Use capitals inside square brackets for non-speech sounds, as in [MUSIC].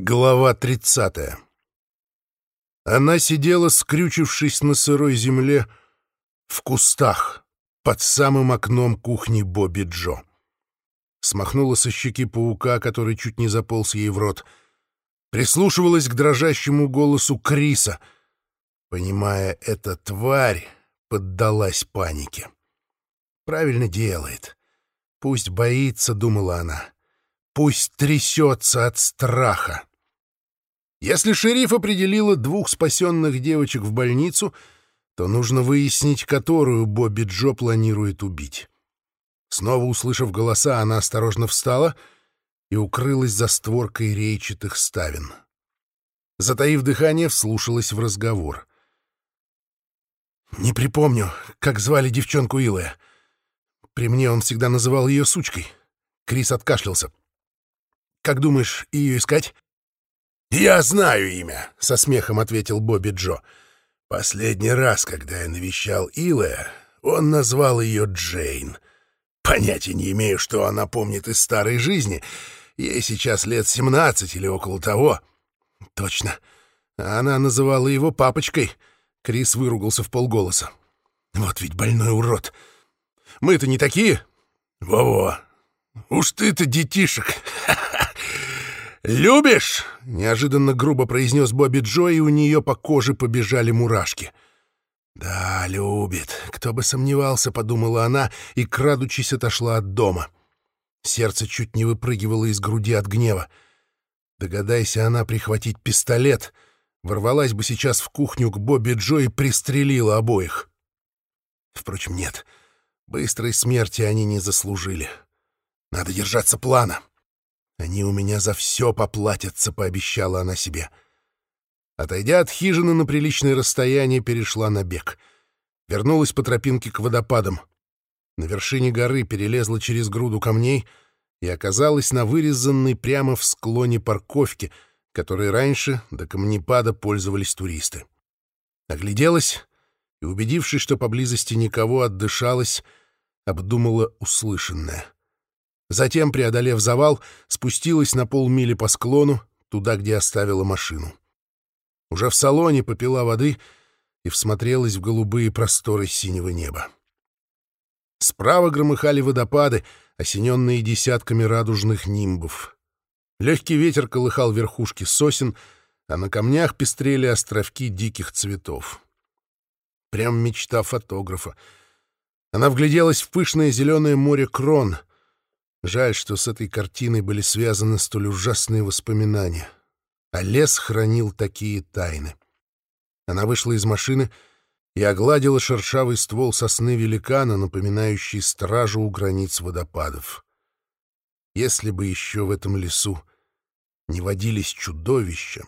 Глава 30 Она сидела, скрючившись на сырой земле, в кустах, под самым окном кухни Бобби Джо. Смахнула со щеки паука, который чуть не заполз ей в рот. Прислушивалась к дрожащему голосу Криса. Понимая, эта тварь поддалась панике. Правильно делает. Пусть боится, думала она. Пусть трясется от страха. Если шериф определила двух спасенных девочек в больницу, то нужно выяснить, которую Бобби Джо планирует убить. Снова услышав голоса, она осторожно встала и укрылась за створкой рейчатых ставен. Затаив дыхание, вслушалась в разговор. «Не припомню, как звали девчонку Илая. При мне он всегда называл ее сучкой». Крис откашлялся. «Как думаешь, ее искать?» «Я знаю имя», — со смехом ответил Бобби Джо. «Последний раз, когда я навещал Илая, он назвал ее Джейн. Понятия не имею, что она помнит из старой жизни. Ей сейчас лет семнадцать или около того». «Точно. Она называла его папочкой». Крис выругался в полголоса. «Вот ведь больной урод. Мы-то не такие?» «Во-во. Уж ты-то детишек. [LAUGHS] «Любишь?» — неожиданно грубо произнес Бобби Джо, и у нее по коже побежали мурашки. «Да, любит. Кто бы сомневался», — подумала она, и, крадучись, отошла от дома. Сердце чуть не выпрыгивало из груди от гнева. Догадайся она прихватить пистолет, ворвалась бы сейчас в кухню к Бобби Джо и пристрелила обоих. Впрочем, нет, быстрой смерти они не заслужили. Надо держаться плана. «Они у меня за все поплатятся», — пообещала она себе. Отойдя от хижины на приличное расстояние, перешла на бег. Вернулась по тропинке к водопадам. На вершине горы перелезла через груду камней и оказалась на вырезанной прямо в склоне парковке, которой раньше до камнепада пользовались туристы. Огляделась и, убедившись, что поблизости никого, отдышалась, обдумала услышанное — Затем, преодолев завал, спустилась на полмили по склону, туда, где оставила машину. Уже в салоне попила воды и всмотрелась в голубые просторы синего неба. Справа громыхали водопады, осененные десятками радужных нимбов. Легкий ветер колыхал верхушки сосен, а на камнях пестрели островки диких цветов. Прям мечта фотографа. Она вгляделась в пышное зеленое море крон — Жаль, что с этой картиной были связаны столь ужасные воспоминания. А лес хранил такие тайны. Она вышла из машины и огладила шершавый ствол сосны великана, напоминающий стражу у границ водопадов. Если бы еще в этом лесу не водились чудовища,